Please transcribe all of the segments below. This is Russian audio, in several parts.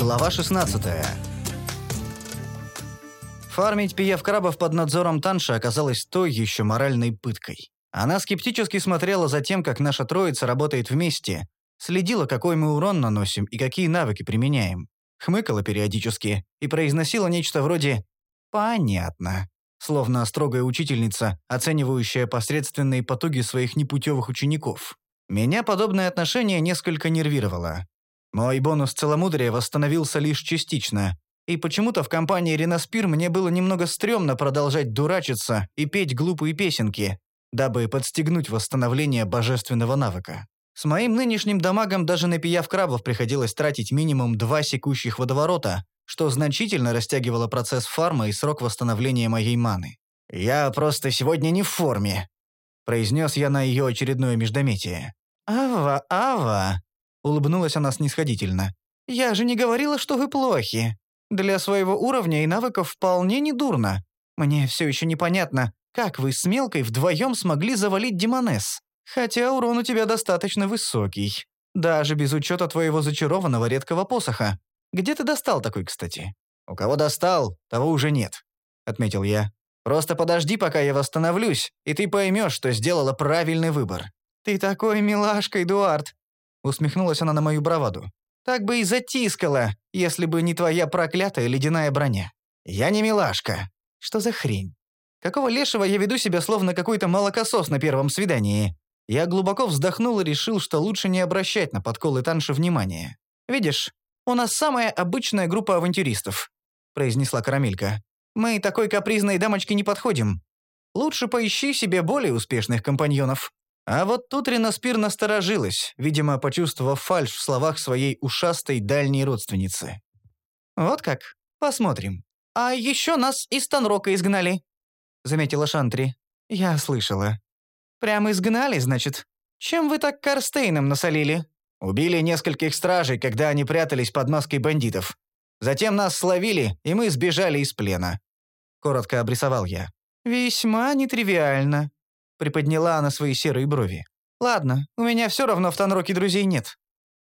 Глава 16. Фармить пиев крабов под надзором Танши оказалось той еще моральной пыткой. Она скептически смотрела за тем, как наша троица работает вместе, следила, какой мы урон наносим и какие навыки применяем, хмыкала периодически и произносила нечто вроде «понятно», словно строгая учительница, оценивающая посредственные потуги своих непутевых учеников. Меня подобное отношение несколько нервировало. Мой бонус целомудрия восстановился лишь частично, и почему-то в компании Ренаспир мне было немного стрёмно продолжать дурачиться и петь глупые песенки, дабы подстегнуть восстановление божественного навыка. С моим нынешним дамагом даже на пияв крабов приходилось тратить минимум два секущих водоворота, что значительно растягивало процесс фарма и срок восстановления моей маны. «Я просто сегодня не в форме», – произнес я на ее очередное междометие. «Ава, Ава», Улыбнулась она снисходительно. «Я же не говорила, что вы плохи. Для своего уровня и навыков вполне недурно. Мне все еще непонятно, как вы с Мелкой вдвоем смогли завалить Демонес. Хотя урон у тебя достаточно высокий. Даже без учета твоего зачарованного редкого посоха. Где ты достал такой, кстати?» «У кого достал, того уже нет», — отметил я. «Просто подожди, пока я восстановлюсь, и ты поймешь, что сделала правильный выбор». «Ты такой милашка, Эдуард. Усмехнулась она на мою браваду. «Так бы и затискала, если бы не твоя проклятая ледяная броня. Я не милашка. Что за хрень? Какого лешего я веду себя словно какой-то молокосос на первом свидании?» Я глубоко вздохнул и решил, что лучше не обращать на подколы Танши внимания. «Видишь, у нас самая обычная группа авантюристов», — произнесла Карамелька. «Мы такой капризной дамочке не подходим. Лучше поищи себе более успешных компаньонов». А вот тут Ренаспир насторожилась, видимо, почувствовав фальшь в словах своей ушастой дальней родственницы. «Вот как? Посмотрим. А еще нас из Танрока изгнали», — заметила Шантри. «Я слышала. Прям изгнали, значит? Чем вы так Карстейном насолили?» «Убили нескольких стражей, когда они прятались под маской бандитов. Затем нас словили, и мы сбежали из плена», — коротко обрисовал я. «Весьма нетривиально», Приподняла она свои серые брови. «Ладно, у меня все равно в Танроке друзей нет.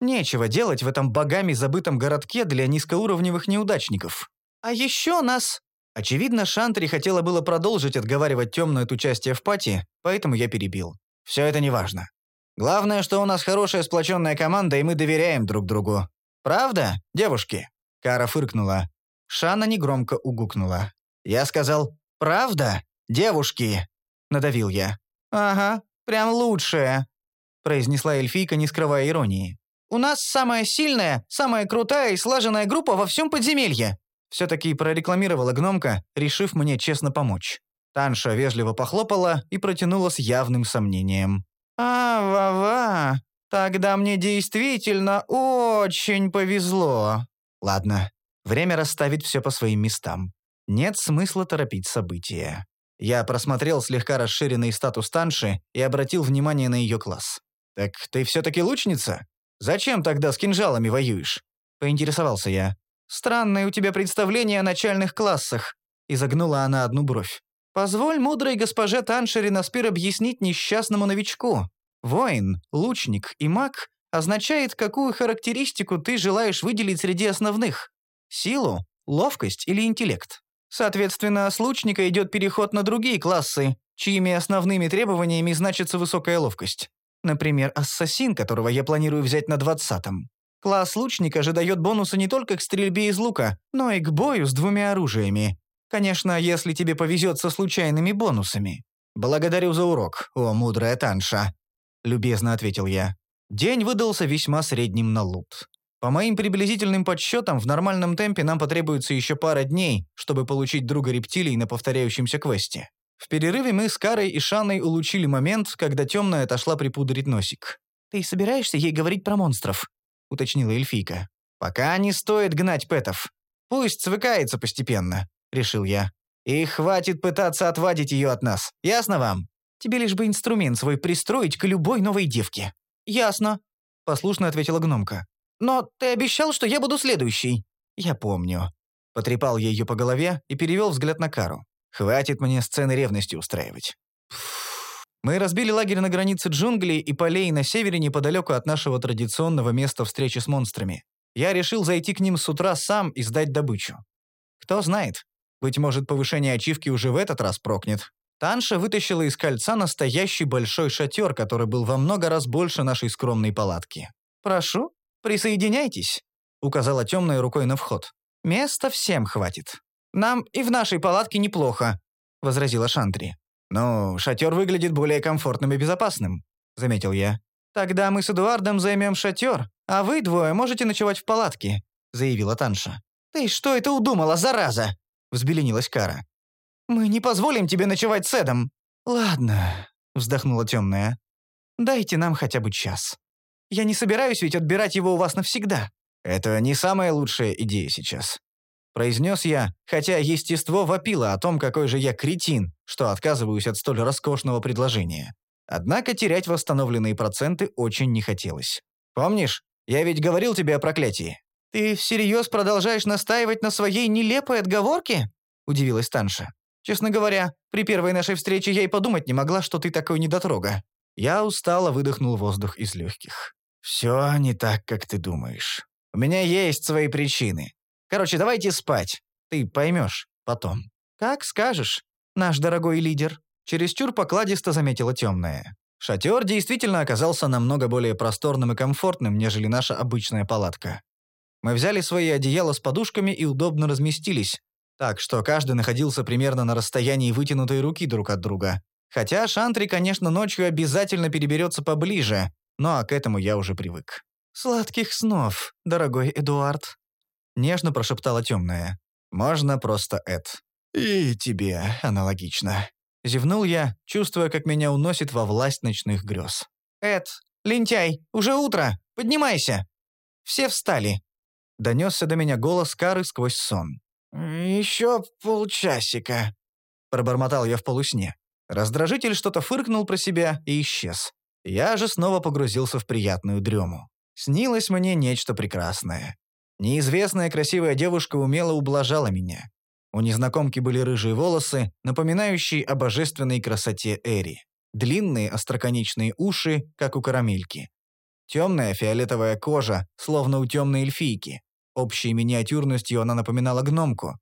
Нечего делать в этом богами забытом городке для низкоуровневых неудачников. А еще нас...» Очевидно, Шантри хотела было продолжить отговаривать темную от участия в пати, поэтому я перебил. «Все это неважно. Главное, что у нас хорошая сплоченная команда, и мы доверяем друг другу. Правда, девушки?» Кара фыркнула. Шана негромко угукнула. «Я сказал, правда, девушки?» Надавил я. «Ага, прям лучшая», — произнесла эльфийка, не скрывая иронии. «У нас самая сильная, самая крутая и слаженная группа во всем подземелье!» Все-таки прорекламировала гномка, решив мне честно помочь. Танша вежливо похлопала и протянула с явным сомнением. «А, Ва-Ва, тогда мне действительно очень повезло». Ладно, время расставить все по своим местам. Нет смысла торопить события. Я просмотрел слегка расширенный статус Танши и обратил внимание на ее класс. «Так ты все-таки лучница? Зачем тогда с кинжалами воюешь?» — поинтересовался я. «Странное у тебя представление о начальных классах», — изогнула она одну бровь. «Позволь мудрой госпоже Танши Ренаспир объяснить несчастному новичку. Воин, лучник и маг означает, какую характеристику ты желаешь выделить среди основных. Силу, ловкость или интеллект. Соответственно, с лучника идет переход на другие классы, чьими основными требованиями значится высокая ловкость. Например, ассасин, которого я планирую взять на двадцатом. Класс лучника же дает бонусы не только к стрельбе из лука, но и к бою с двумя оружиями. Конечно, если тебе повезет со случайными бонусами. «Благодарю за урок, о мудрая Танша», — любезно ответил я. День выдался весьма средним на лут. По моим приблизительным подсчетам, в нормальном темпе нам потребуется еще пара дней, чтобы получить друга рептилий на повторяющемся квесте. В перерыве мы с Карой и Шаной улучили момент, когда темная отошла припудрить носик. «Ты собираешься ей говорить про монстров?» — уточнила эльфийка. «Пока не стоит гнать пэтов. Пусть свыкается постепенно», — решил я. «И хватит пытаться отвадить ее от нас. Ясно вам? Тебе лишь бы инструмент свой пристроить к любой новой девке». «Ясно», — послушно ответила гномка. Но ты обещал, что я буду следующий». «Я помню». Потрепал я ее по голове и перевел взгляд на Кару. «Хватит мне сцены ревности устраивать». Мы разбили лагерь на границе джунглей и полей на севере неподалеку от нашего традиционного места встречи с монстрами. Я решил зайти к ним с утра сам и сдать добычу. Кто знает, быть может, повышение ачивки уже в этот раз прокнет. Танша вытащила из кольца настоящий большой шатер, который был во много раз больше нашей скромной палатки. «Прошу, присоединяйтесь», — указала темной рукой на вход. «Места всем хватит». «Нам и в нашей палатке неплохо», — возразила Шантри. «Ну, шатер выглядит более комфортным и безопасным», — заметил я. «Тогда мы с Эдуардом займем шатер, а вы двое можете ночевать в палатке», — заявила Танша. «Ты что это удумала, зараза?» — взбеленилась Кара. «Мы не позволим тебе ночевать с Эдом». «Ладно», — вздохнула темная. «Дайте нам хотя бы час. Я не собираюсь ведь отбирать его у вас навсегда». «Это не самая лучшая идея сейчас», — произнес я, хотя естество вопило о том, какой же я кретин, что отказываюсь от столь роскошного предложения. Однако терять восстановленные проценты очень не хотелось. «Помнишь, я ведь говорил тебе о проклятии?» «Ты всерьез продолжаешь настаивать на своей нелепой отговорке?» — удивилась Танша. «Честно говоря, при первой нашей встрече я и подумать не могла, что ты такой недотрога». Я устало выдохнул воздух из легких. «Все не так, как ты думаешь. У меня есть свои причины. Короче, давайте спать. Ты поймешь потом». «Как скажешь, наш дорогой лидер», — чересчур покладисто заметила темная. Шатер действительно оказался намного более просторным и комфортным, нежели наша обычная палатка. Мы взяли свои одеяла с подушками и удобно разместились, так что каждый находился примерно на расстоянии вытянутой руки друг от друга. Хотя Шантри, конечно, ночью обязательно переберется поближе, но к этому я уже привык. «Сладких снов, дорогой Эдуард», — нежно прошептала темная. «Можно просто Эд». «И тебе аналогично». Зевнул я, чувствуя, как меня уносит во власть ночных грез. «Эд, лентяй, уже утро! Поднимайся!» Все встали. Донесся до меня голос Кары сквозь сон. «Еще полчасика», — пробормотал я в полусне. Раздражитель что-то фыркнул про себя и исчез. Я же снова погрузился в приятную дрему. Снилось мне нечто прекрасное. Неизвестная красивая девушка умело ублажала меня. У незнакомки были рыжие волосы, напоминающие о божественной красоте Эри. Длинные остроконечные уши, как у карамельки. Темная фиолетовая кожа, словно у темной эльфийки. Общей миниатюрностью она напоминала гномку.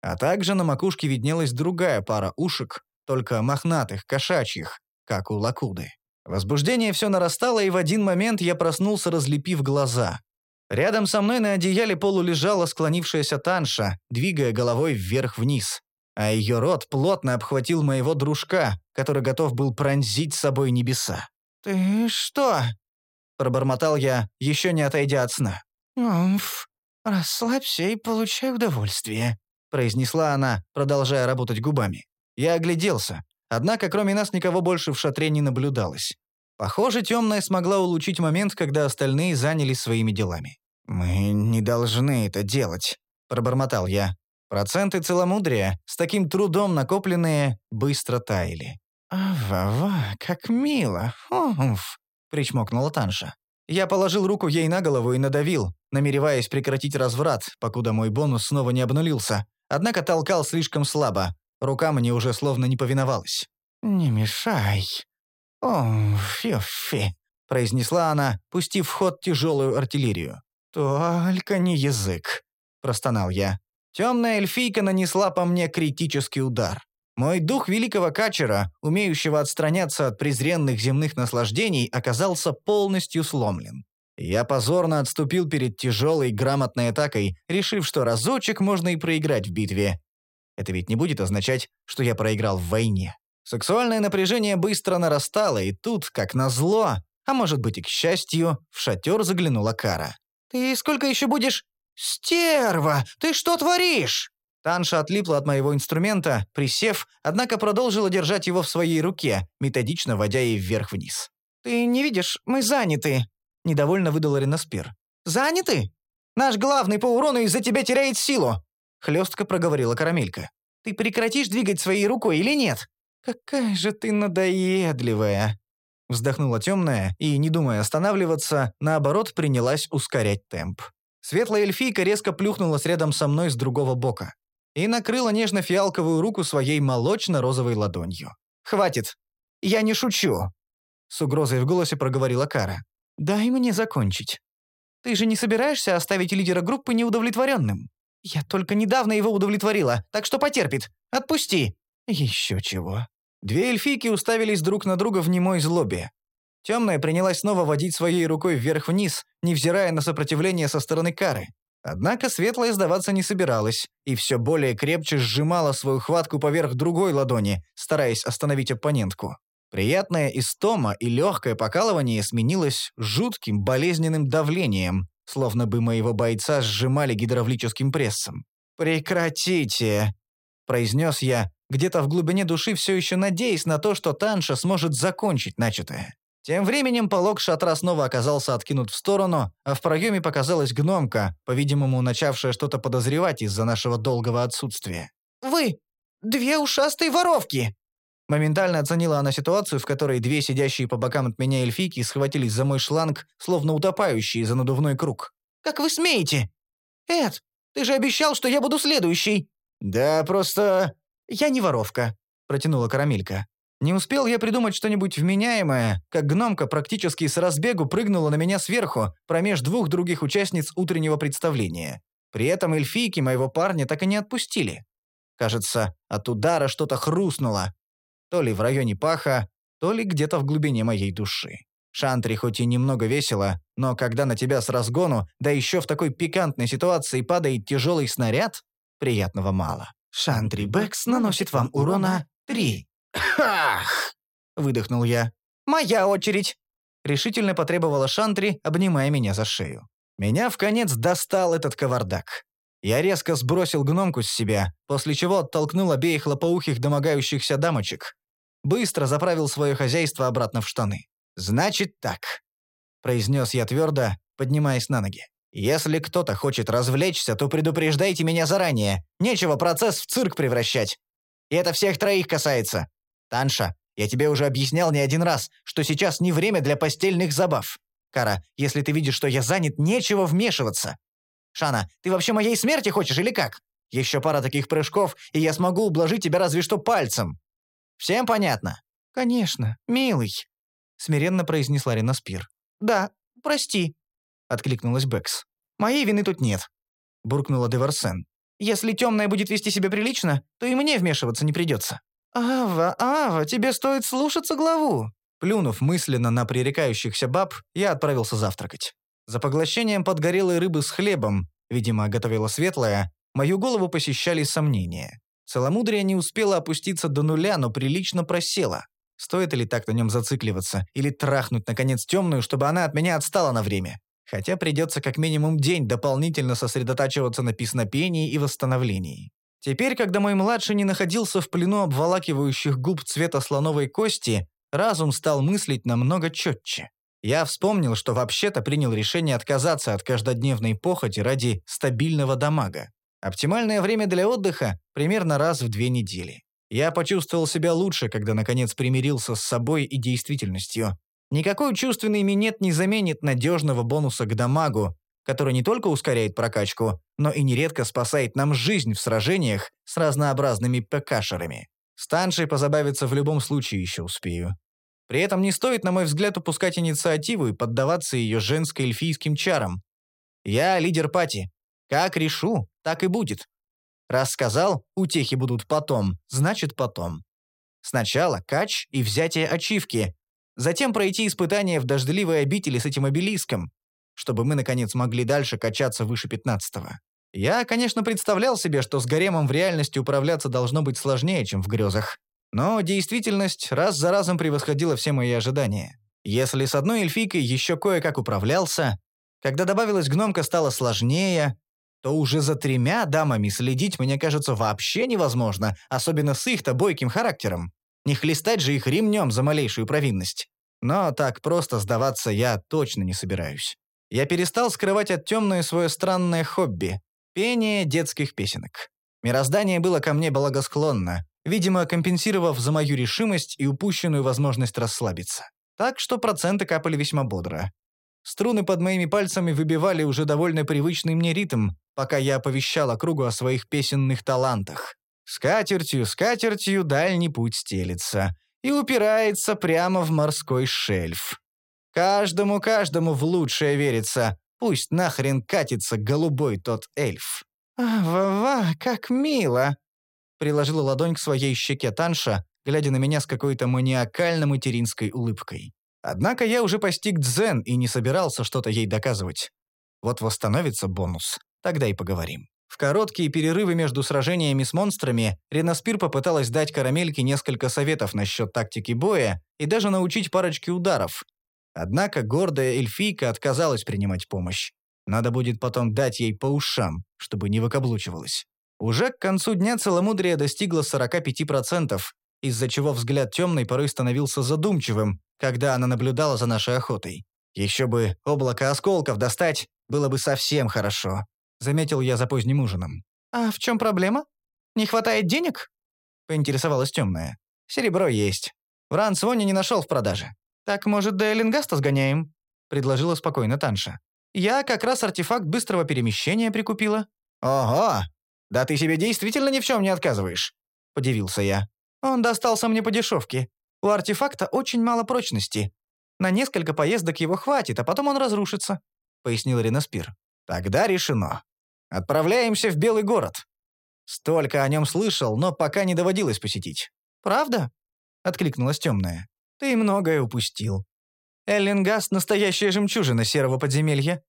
А также на макушке виднелась другая пара ушек, только мохнатых, кошачьих, как у лакуды. Возбуждение все нарастало, и в один момент я проснулся, разлепив глаза. Рядом со мной на одеяле полулежала склонившаяся Танша, двигая головой вверх-вниз. А ее рот плотно обхватил моего дружка, который готов был пронзить собой небеса. «Ты что?» – пробормотал я, еще не отойдя от сна. «Умф, расслабься и получай удовольствие», – произнесла она, продолжая работать губами. Я огляделся, однако кроме нас никого больше в шатре не наблюдалось. Похоже, темная смогла улучшить момент, когда остальные занялись своими делами. «Мы не должны это делать», — пробормотал я. Проценты целомудрия, с таким трудом накопленные, быстро таяли. «Ава-ва, как мило! Уф!» — причмокнула Танша. Я положил руку ей на голову и надавил, намереваясь прекратить разврат, покуда мой бонус снова не обнулился. Однако толкал слишком слабо. Рука мне уже словно не повиновалась. «Не мешай», «О, фи-фи», — произнесла она, пустив в ход тяжелую артиллерию. «Только не язык», — простонал я. Темная эльфийка нанесла по мне критический удар. Мой дух великого качера, умеющего отстраняться от презренных земных наслаждений, оказался полностью сломлен. Я позорно отступил перед тяжелой грамотной атакой, решив, что разочек можно и проиграть в битве. Это ведь не будет означать, что я проиграл в войне. Сексуальное напряжение быстро нарастало, и тут, как назло, а может быть и к счастью, в шатер заглянула Кара. «Ты сколько еще будешь...» «Стерва! Ты что творишь?» Танша отлипла от моего инструмента, присев, однако продолжила держать его в своей руке, методично водя ей вверх-вниз. «Ты не видишь, мы заняты», — недовольно выдала Ренаспир. «Заняты? Наш главный по урону из-за тебя теряет силу», — хлестко проговорила Карамелька. «Ты прекратишь двигать своей рукой или нет?» «Какая же ты надоедливая!» Вздохнула темная и, не думая останавливаться, наоборот принялась ускорять темп. Светлая эльфийка резко плюхнулась рядом со мной с другого бока и накрыла нежно-фиалковую руку своей молочно-розовой ладонью. «Хватит! Я не шучу!» С угрозой в голосе проговорила Кара. «Дай мне закончить. Ты же не собираешься оставить лидера группы неудовлетворенным? Я только недавно его удовлетворила, так что потерпит. Отпусти. Еще чего. Две эльфийки уставились друг на друга в немой злобе. Темная принялась снова водить своей рукой вверх-вниз, невзирая на сопротивление со стороны Кары. Однако Светлая сдаваться не собиралась и все более крепче сжимала свою хватку поверх другой ладони, стараясь остановить оппонентку. Приятная истома и легкое покалывание сменилось жутким болезненным давлением, словно бы моего бойца сжимали гидравлическим прессом. «Прекратите!» – произнес я, где-то в глубине души все еще надеясь на то, что Танша сможет закончить начатое. Тем временем полог шатра снова оказался откинут в сторону, а в проеме показалась гномка, по-видимому, начавшая что-то подозревать из-за нашего долгого отсутствия. «Вы! Две ушастые воровки!» Моментально оценила она ситуацию, в которой две сидящие по бокам от меня эльфийки схватились за мой шланг, словно утопающие за надувной круг. «Как вы смеете? Эд, ты же обещал, что я буду следующий!» «Да, просто...» «Я не воровка», — протянула Карамелька. Не успел я придумать что-нибудь вменяемое, как гномка практически с разбегу прыгнула на меня сверху, промеж двух других участниц утреннего представления. При этом эльфийки моего парня так и не отпустили. Кажется, от удара что-то хрустнуло, то ли в районе паха, то ли где-то в глубине моей души. Шантри хоть и немного весело, но когда на тебя с разгону, да еще в такой пикантной ситуации падает тяжелый снаряд, приятного мало. «Шантри Бэкс наносит вам урона три». «Ах!» — выдохнул я. «Моя очередь!» — решительно потребовала Шантри, обнимая меня за шею. Меня в конец достал этот кавардак. Я резко сбросил гномку с себя, после чего оттолкнул обеих лопоухих домогающихся дамочек. Быстро заправил свое хозяйство обратно в штаны. «Значит так», — произнес я твердо, поднимаясь на ноги. «Если кто-то хочет развлечься, то предупреждайте меня заранее. Нечего процесс в цирк превращать. И это всех троих касается. Танша, я тебе уже объяснял не один раз, что сейчас не время для постельных забав. Кара, если ты видишь, что я занят, нечего вмешиваться. Шана, ты вообще моей смерти хочешь или как? Еще пара таких прыжков, и я смогу ублажить тебя разве что пальцем. Всем понятно?» «Конечно, милый», — смиренно произнесла Рина Спир. «Да, прости», — откликнулась Бэкс. «Моей вины тут нет», — буркнула Деверсен. «Если темная будет вести себя прилично, то и мне вмешиваться не придется». «Ава, Ава, тебе стоит слушаться главу!» Плюнув мысленно на пререкающихся баб, я отправился завтракать. За поглощением подгорелой рыбы с хлебом, видимо, готовила светлая, мою голову посещали сомнения. Целомудрие не успело опуститься до нуля, но прилично просело. Стоит ли так на нем зацикливаться, или трахнуть, наконец, темную, чтобы она от меня отстала на время? Хотя придется как минимум день дополнительно сосредотачиваться на песнопении и восстановлении. Теперь, когда мой младший не находился в плену обволакивающих губ цвета слоновой кости, разум стал мыслить намного четче. Я вспомнил, что вообще-то принял решение отказаться от каждодневной похоти ради стабильного дамага. Оптимальное время для отдыха – примерно раз в две недели. Я почувствовал себя лучше, когда наконец примирился с собой и действительностью. Никакой чувственный минет не заменит надежного бонуса к дамагу, который не только ускоряет прокачку, но и нередко спасает нам жизнь в сражениях с разнообразными ПКшерами. С Таншей позабавиться в любом случае еще успею. При этом не стоит, на мой взгляд, упускать инициативу и поддаваться ее женско-эльфийским чарам. Я лидер пати. Как решу, так и будет. Раз сказал, утехи будут потом, значит потом. Сначала кач и взятие ачивки, затем пройти испытание в дождливой обители с этим обелиском, чтобы мы, наконец, могли дальше качаться выше пятнадцатого. Я, конечно, представлял себе, что с гаремом в реальности управляться должно быть сложнее, чем в грезах. Но действительность раз за разом превосходила все мои ожидания. Если с одной эльфийкой еще кое-как управлялся, когда добавилась гномка стало сложнее, то уже за тремя дамами следить, мне кажется, вообще невозможно, особенно с их-то бойким характером. Не хлестать же их ремнем за малейшую провинность. Но так просто сдаваться я точно не собираюсь. Я перестал скрывать от темную свое странное хобби — пение детских песенок. Мироздание было ко мне благосклонно, видимо, компенсировав за мою решимость и упущенную возможность расслабиться. Так что проценты капали весьма бодро. Струны под моими пальцами выбивали уже довольно привычный мне ритм, пока я оповещал округу о своих песенных талантах. Скатертью, скатертью дальний путь стелится и упирается прямо в морской шельф. Каждому-каждому в лучшее верится, Пусть нахрен катится голубой тот эльф. «А, как мило!» Приложила ладонь к своей щеке Танша, глядя на меня с какой-то маниакально-материнской улыбкой. Однако я уже постиг дзен и не собирался что-то ей доказывать. Вот восстановится бонус, тогда и поговорим. В короткие перерывы между сражениями с монстрами Ренаспир попыталась дать Карамельке несколько советов насчет тактики боя и даже научить парочке ударов. Однако гордая эльфийка отказалась принимать помощь. Надо будет потом дать ей по ушам, чтобы не выкаблучивалась. Уже к концу дня целомудрие достигло 45%, из-за чего взгляд темной порой становился задумчивым, когда она наблюдала за нашей охотой. Еще бы облако осколков достать, было бы совсем хорошо. Заметил я за поздним ужином. «А в чем проблема? Не хватает денег?» Поинтересовалась темная. «Серебро есть. В Рансвоне не нашел в продаже. Так, может, до Эллингаста сгоняем?» Предложила спокойно Танша. «Я как раз артефакт быстрого перемещения прикупила». «Ого! Да ты себе действительно ни в чем не отказываешь?» Подивился я. «Он достался мне по дешевке. У артефакта очень мало прочности. На несколько поездок его хватит, а потом он разрушится», — пояснил Ренаспир. «Тогда решено. Отправляемся в Белый город. Столько о нем слышал, но пока не доводилось посетить». «Правда?» — откликнулась темная. «Ты многое упустил. Эллингаст — настоящая жемчужина серого подземелья.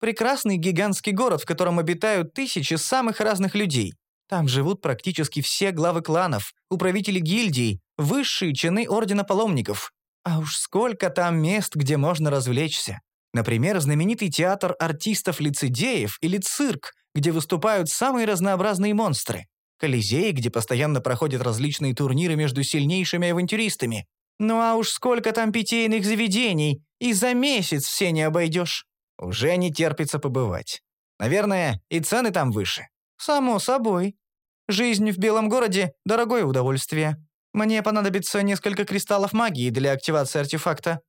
Прекрасный гигантский город, в котором обитают тысячи самых разных людей. Там живут практически все главы кланов, управители гильдий, высшие чины Ордена Паломников. А уж сколько там мест, где можно развлечься. Например, знаменитый театр артистов-лицедеев или цирк, где выступают самые разнообразные монстры. Колизей, где постоянно проходят различные турниры между сильнейшими авантюристами. Ну а уж сколько там питейных заведений, и за месяц все не обойдешь. Уже не терпится побывать. Наверное, и цены там выше. Само собой. Жизнь в Белом городе – дорогое удовольствие. Мне понадобится несколько кристаллов магии для активации артефакта.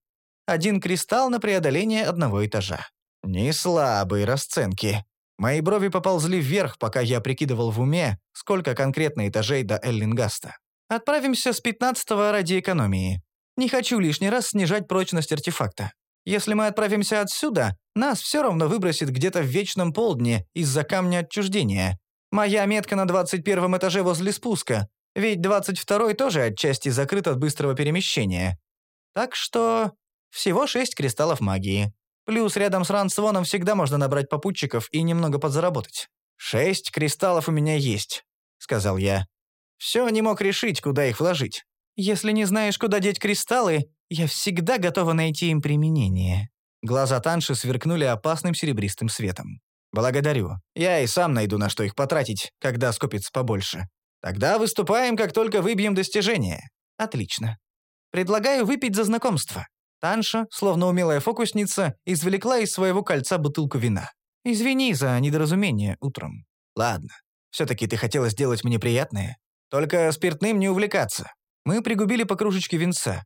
Один кристалл на преодоление одного этажа. Не слабые расценки. Мои брови поползли вверх, пока я прикидывал в уме, сколько конкретно этажей до Эллингаста. Отправимся с 15-го ради экономии. Не хочу лишний раз снижать прочность артефакта. Если мы отправимся отсюда, нас все равно выбросит где-то в вечном полдне из-за камня отчуждения. Моя метка на 21 этаже возле спуска, ведь 22 тоже отчасти закрыт от быстрого перемещения. Так что всего 6 кристаллов магии. Плюс рядом с Рансвоном всегда можно набрать попутчиков и немного подзаработать. «Шесть кристаллов у меня есть», — сказал я. Все не мог решить, куда их вложить. Если не знаешь, куда деть кристаллы, я всегда готова найти им применение». Глаза Танши сверкнули опасным серебристым светом. «Благодарю. Я и сам найду, на что их потратить, когда скопится побольше. Тогда выступаем, как только выбьем достижение». «Отлично. Предлагаю выпить за знакомство». Танша, словно умелая фокусница, извлекла из своего кольца бутылку вина. «Извини за недоразумение утром». «Ладно. Все-таки ты хотела сделать мне приятное. Только спиртным не увлекаться. Мы пригубили по кружечке винца.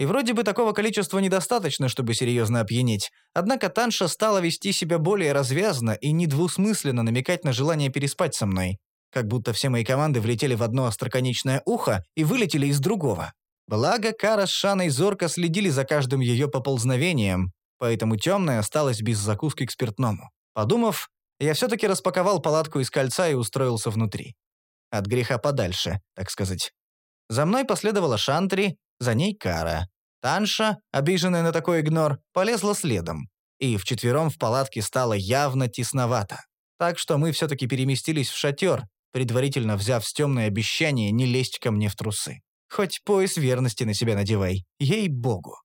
И вроде бы такого количества недостаточно, чтобы серьезно опьянеть. Однако Танша стала вести себя более развязно и недвусмысленно намекать на желание переспать со мной. Как будто все мои команды влетели в одно остроконечное ухо и вылетели из другого. Благо, Кара с Шаной зорко следили за каждым ее поползновением, поэтому темная осталась без закуски к спиртному. Подумав, я все-таки распаковал палатку из кольца и устроился внутри. От греха подальше, так сказать. За мной последовала Шантри, за ней Кара. Танша, обиженная на такой игнор, полезла следом. И вчетвером в палатке стало явно тесновато. Так что мы все-таки переместились в шатер, предварительно взяв с темное обещание не лезть ко мне в трусы. Хоть пояс верности на себя надевай, ей-богу.